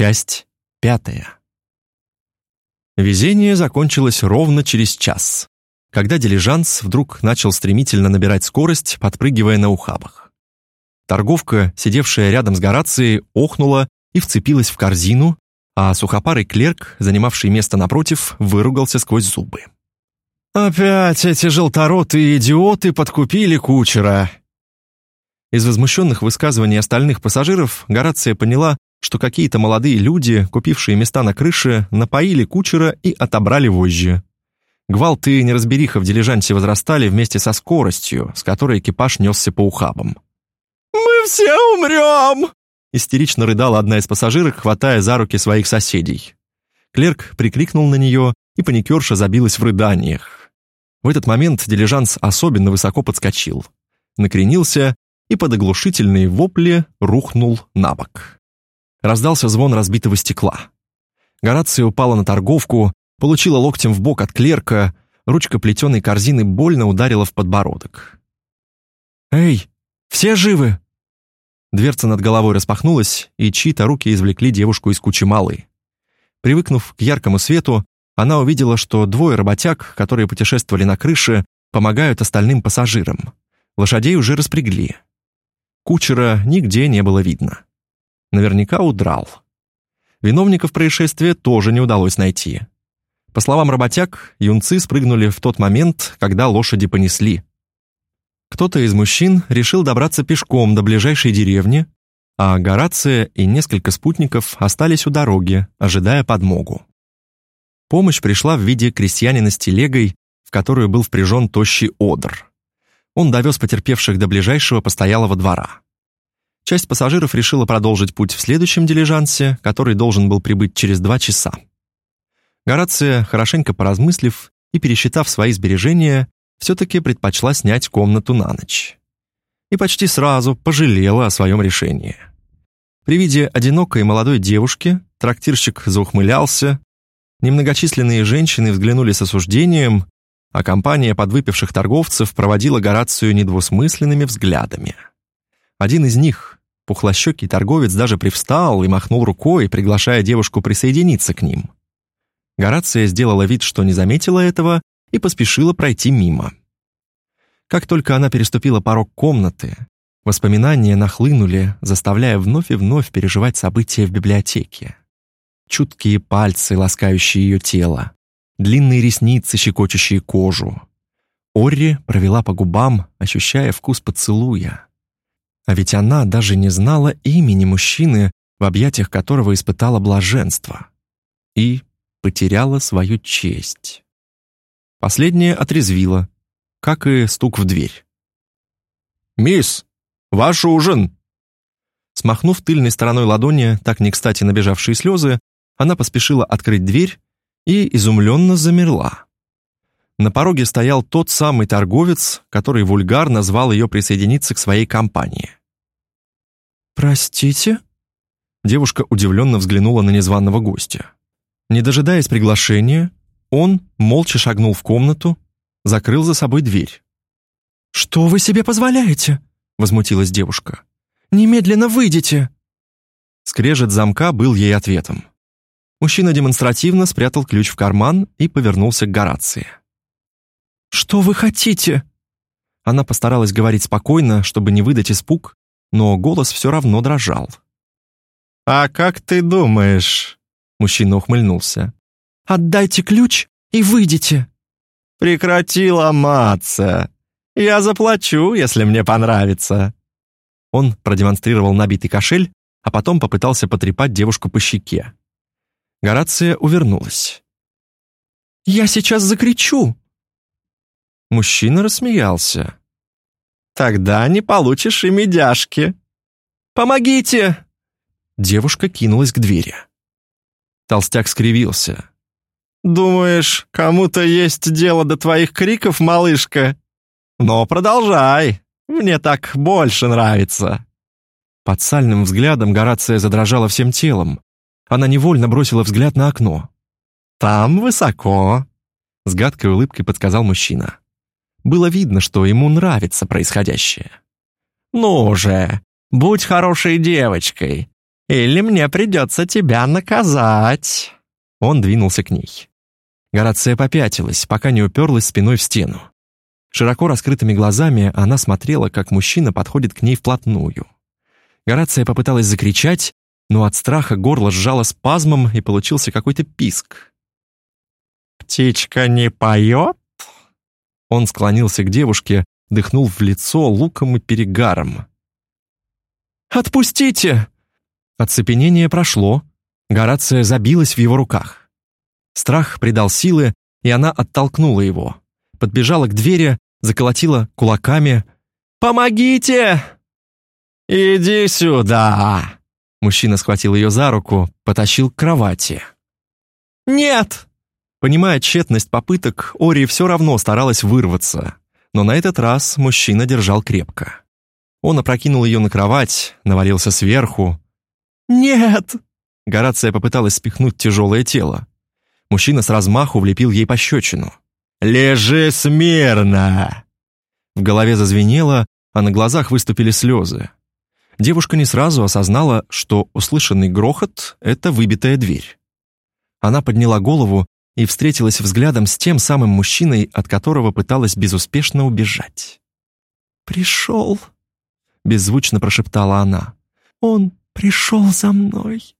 Часть пятая. Везение закончилось ровно через час, когда дилижанс вдруг начал стремительно набирать скорость, подпрыгивая на ухабах. Торговка, сидевшая рядом с Горацией, охнула и вцепилась в корзину, а сухопарый клерк, занимавший место напротив, выругался сквозь зубы. «Опять эти желторотые идиоты подкупили кучера!» Из возмущенных высказываний остальных пассажиров Горация поняла, что какие-то молодые люди, купившие места на крыше, напоили кучера и отобрали вожжи. Гвалты и неразбериха в дилижансе возрастали вместе со скоростью, с которой экипаж несся по ухабам. «Мы все умрем!» Истерично рыдала одна из пассажирок, хватая за руки своих соседей. Клерк прикрикнул на нее, и паникерша забилась в рыданиях. В этот момент дилижанс особенно высоко подскочил, накренился и под оглушительные вопли рухнул на бок. Раздался звон разбитого стекла. Горация упала на торговку, получила локтем в бок от клерка, ручка плетеной корзины больно ударила в подбородок. «Эй, все живы?» Дверца над головой распахнулась, и чьи-то руки извлекли девушку из кучи малы. Привыкнув к яркому свету, она увидела, что двое работяг, которые путешествовали на крыше, помогают остальным пассажирам. Лошадей уже распрягли. Кучера нигде не было видно. Наверняка удрал. Виновников происшествия тоже не удалось найти. По словам работяг, юнцы спрыгнули в тот момент, когда лошади понесли. Кто-то из мужчин решил добраться пешком до ближайшей деревни, а Горация и несколько спутников остались у дороги, ожидая подмогу. Помощь пришла в виде крестьянина с телегой, в которую был впряжен тощий одр. Он довез потерпевших до ближайшего постоялого двора. Часть пассажиров решила продолжить путь в следующем дилижансе, который должен был прибыть через два часа. Горация, хорошенько поразмыслив и пересчитав свои сбережения, все-таки предпочла снять комнату на ночь. И почти сразу пожалела о своем решении. При виде одинокой молодой девушки трактирщик заухмылялся, немногочисленные женщины взглянули с осуждением, а компания подвыпивших торговцев проводила Горацию недвусмысленными взглядами. Один из них, Пухлощекий торговец даже привстал и махнул рукой, приглашая девушку присоединиться к ним. Горация сделала вид, что не заметила этого, и поспешила пройти мимо. Как только она переступила порог комнаты, воспоминания нахлынули, заставляя вновь и вновь переживать события в библиотеке. Чуткие пальцы, ласкающие ее тело, длинные ресницы, щекочущие кожу. Орри провела по губам, ощущая вкус поцелуя. А ведь она даже не знала имени мужчины, в объятиях которого испытала блаженство. И потеряла свою честь. Последнее отрезвило, как и стук в дверь. «Мисс, ваш ужин!» Смахнув тыльной стороной ладони, так не кстати набежавшие слезы, она поспешила открыть дверь и изумленно замерла. На пороге стоял тот самый торговец, который вульгарно звал ее присоединиться к своей компании. «Простите?» Девушка удивленно взглянула на незваного гостя. Не дожидаясь приглашения, он молча шагнул в комнату, закрыл за собой дверь. «Что вы себе позволяете?» — возмутилась девушка. «Немедленно выйдите!» Скрежет замка был ей ответом. Мужчина демонстративно спрятал ключ в карман и повернулся к Горации. «Что вы хотите?» Она постаралась говорить спокойно, чтобы не выдать испуг, но голос все равно дрожал. «А как ты думаешь?» Мужчина ухмыльнулся. «Отдайте ключ и выйдите!» «Прекрати ломаться! Я заплачу, если мне понравится!» Он продемонстрировал набитый кошель, а потом попытался потрепать девушку по щеке. Горация увернулась. «Я сейчас закричу!» Мужчина рассмеялся. Тогда не получишь и медяшки. Помогите!» Девушка кинулась к двери. Толстяк скривился. «Думаешь, кому-то есть дело до твоих криков, малышка? Но продолжай, мне так больше нравится». Под сальным взглядом Горация задрожала всем телом. Она невольно бросила взгляд на окно. «Там высоко», — с гадкой улыбкой подсказал мужчина. Было видно, что ему нравится происходящее. «Ну же, будь хорошей девочкой. или мне придется тебя наказать». Он двинулся к ней. Горация попятилась, пока не уперлась спиной в стену. Широко раскрытыми глазами она смотрела, как мужчина подходит к ней вплотную. Горация попыталась закричать, но от страха горло сжало спазмом и получился какой-то писк. «Птичка не поет?» Он склонился к девушке, дыхнул в лицо луком и перегаром. «Отпустите!» Оцепенение прошло, Горация забилась в его руках. Страх придал силы, и она оттолкнула его. Подбежала к двери, заколотила кулаками. «Помогите!» «Иди сюда!» Мужчина схватил ее за руку, потащил к кровати. «Нет!» Понимая тщетность попыток, Ори все равно старалась вырваться, но на этот раз мужчина держал крепко. Он опрокинул ее на кровать, навалился сверху. «Нет!» Горация попыталась спихнуть тяжелое тело. Мужчина с размаху влепил ей пощечину. «Лежи смирно!» В голове зазвенело, а на глазах выступили слезы. Девушка не сразу осознала, что услышанный грохот — это выбитая дверь. Она подняла голову и встретилась взглядом с тем самым мужчиной, от которого пыталась безуспешно убежать. «Пришел», — беззвучно прошептала она. «Он пришел за мной».